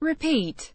Repeat.